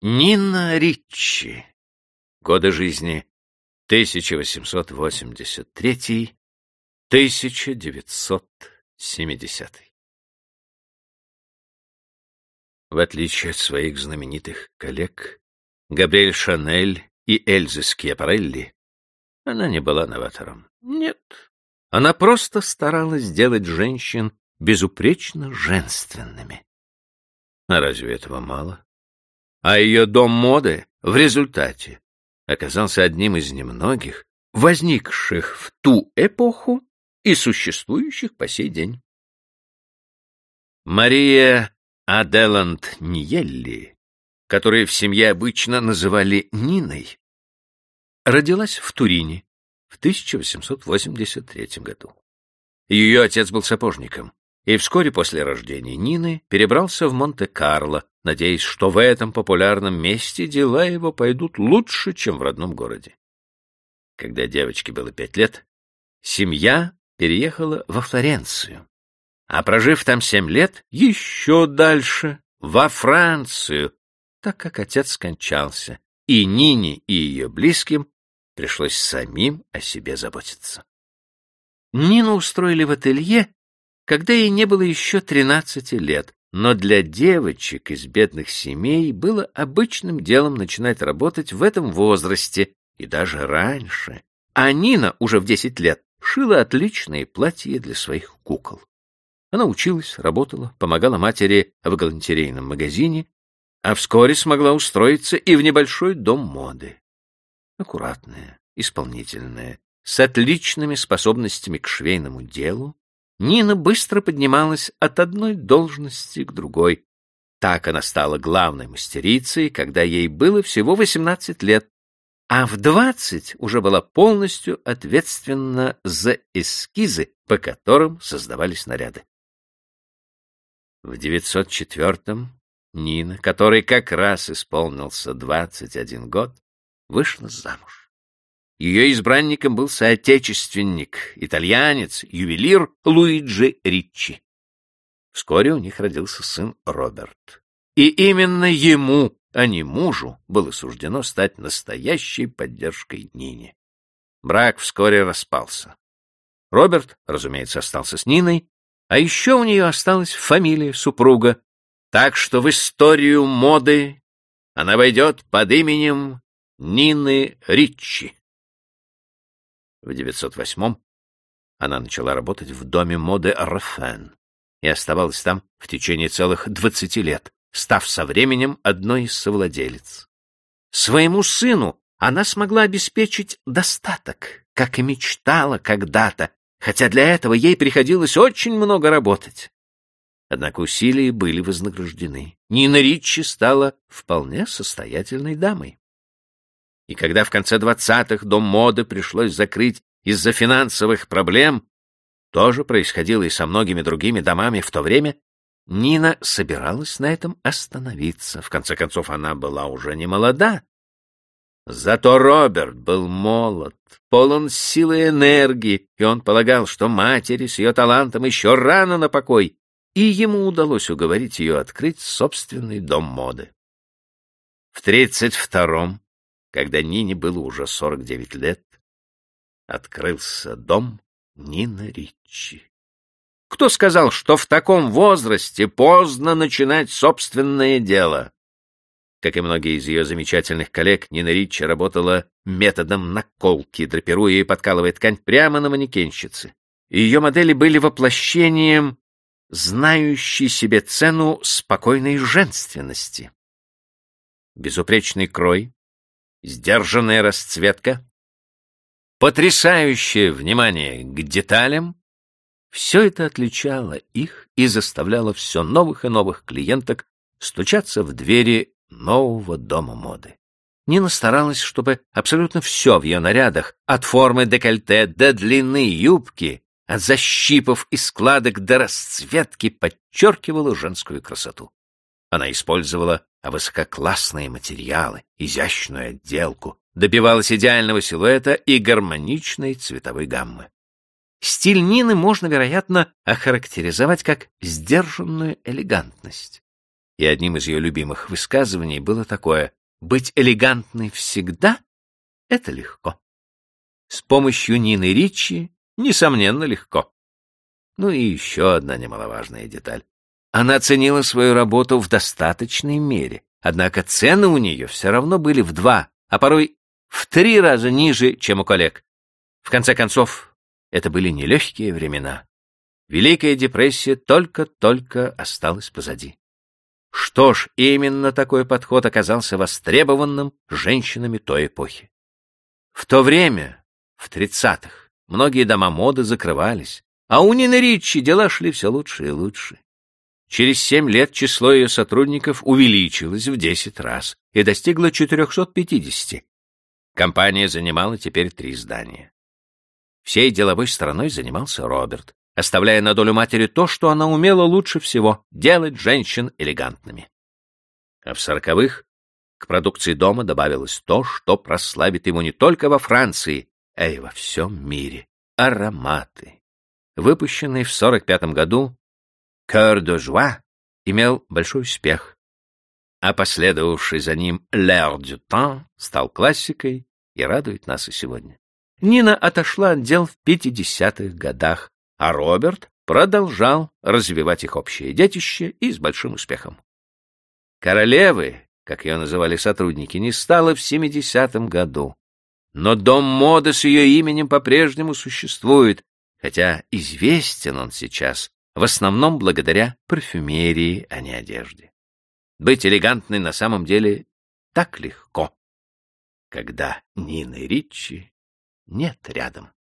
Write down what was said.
Нина Риччи. Годы жизни 1883-1970. В отличие от своих знаменитых коллег, Габриэль Шанель и Эльзы Скиапарелли, она не была новатором. Нет, она просто старалась сделать женщин безупречно женственными. А разве этого мало? А ее дом моды в результате оказался одним из немногих, возникших в ту эпоху и существующих по сей день. Мария Аделанд Ниелли, которую в семье обычно называли Ниной, родилась в Турине в 1883 году. Ее отец был сапожником, и вскоре после рождения Нины перебрался в Монте-Карло, надеясь, что в этом популярном месте дела его пойдут лучше, чем в родном городе. Когда девочке было пять лет, семья переехала во Флоренцию, а прожив там семь лет, еще дальше, во Францию, так как отец скончался, и Нине и ее близким пришлось самим о себе заботиться. Нину устроили в ателье, когда ей не было еще тринадцати лет, но для девочек из бедных семей было обычным делом начинать работать в этом возрасте и даже раньше. А Нина уже в десять лет шила отличные платья для своих кукол. Она училась, работала, помогала матери в галантерейном магазине, а вскоре смогла устроиться и в небольшой дом моды. Аккуратная, исполнительная, с отличными способностями к швейному делу, Нина быстро поднималась от одной должности к другой. Так она стала главной мастерицей, когда ей было всего 18 лет, а в 20 уже была полностью ответственна за эскизы, по которым создавались наряды. В 904-м Нина, которой как раз исполнился 21 год, вышла замуж. Ее избранником был соотечественник, итальянец, ювелир Луиджи Риччи. Вскоре у них родился сын Роберт. И именно ему, а не мужу, было суждено стать настоящей поддержкой Нине. Брак вскоре распался. Роберт, разумеется, остался с Ниной, а еще у нее осталась фамилия супруга, так что в историю моды она войдет под именем Нины Риччи. В 908-м она начала работать в доме моды Рафен и оставалась там в течение целых двадцати лет, став со временем одной из совладелец. Своему сыну она смогла обеспечить достаток, как и мечтала когда-то, хотя для этого ей приходилось очень много работать. Однако усилия были вознаграждены. Нина Ричи стала вполне состоятельной дамой. И когда в конце двадцатых дом моды пришлось закрыть из-за финансовых проблем, тоже происходило и со многими другими домами в то время, Нина собиралась на этом остановиться. В конце концов, она была уже не молода. Зато Роберт был молод, полон силы и энергии, и он полагал, что матери с ее талантом еще рано на покой, и ему удалось уговорить ее открыть собственный дом моды. В тридцать втором когда Нине было уже сорок девять лет, открылся дом Нины Ричи. Кто сказал, что в таком возрасте поздно начинать собственное дело? Как и многие из ее замечательных коллег, Нина Ричи работала методом наколки, драпируя и подкалывая ткань прямо на манекенщице. Ее модели были воплощением знающей себе цену спокойной женственности. Безупречный крой, сдержанная расцветка, потрясающее внимание к деталям — все это отличало их и заставляло все новых и новых клиенток стучаться в двери нового дома моды. Нина старалась, чтобы абсолютно все в ее нарядах, от формы декольте до длины юбки, от защипов и складок до расцветки, подчеркивало женскую красоту. Она использовала высококлассные материалы, изящную отделку, добивалась идеального силуэта и гармоничной цветовой гаммы. Стиль Нины можно, вероятно, охарактеризовать как сдержанную элегантность. И одним из ее любимых высказываний было такое «Быть элегантной всегда — это легко». С помощью Нины Ричи, несомненно, легко. Ну и еще одна немаловажная деталь. Она ценила свою работу в достаточной мере, однако цены у нее все равно были в два, а порой в три раза ниже, чем у коллег. В конце концов, это были нелегкие времена. Великая депрессия только-только осталась позади. Что ж, именно такой подход оказался востребованным женщинами той эпохи. В то время, в тридцатых, многие дома моды закрывались, а у Нины Ричи дела шли все лучше и лучше. Через семь лет число ее сотрудников увеличилось в десять раз и достигло 450. Компания занимала теперь три здания. Всей деловой стороной занимался Роберт, оставляя на долю матери то, что она умела лучше всего — делать женщин элегантными. А в сороковых к продукции дома добавилось то, что прославит ему не только во Франции, а и во всем мире — ароматы выпущенный в 45 году «Cœur de joie» имел большой успех, а последовавший за ним «L'air du temps» стал классикой и радует нас и сегодня. Нина отошла от дел в 50-х годах, а Роберт продолжал развивать их общее детище и с большим успехом. Королевы, как ее называли сотрудники, не стало в 70-м году, но дом моды с ее именем по-прежнему существует, хотя известен он сейчас в основном благодаря парфюмерии, а не одежде. Быть элегантной на самом деле так легко, когда Нины Ричи нет рядом.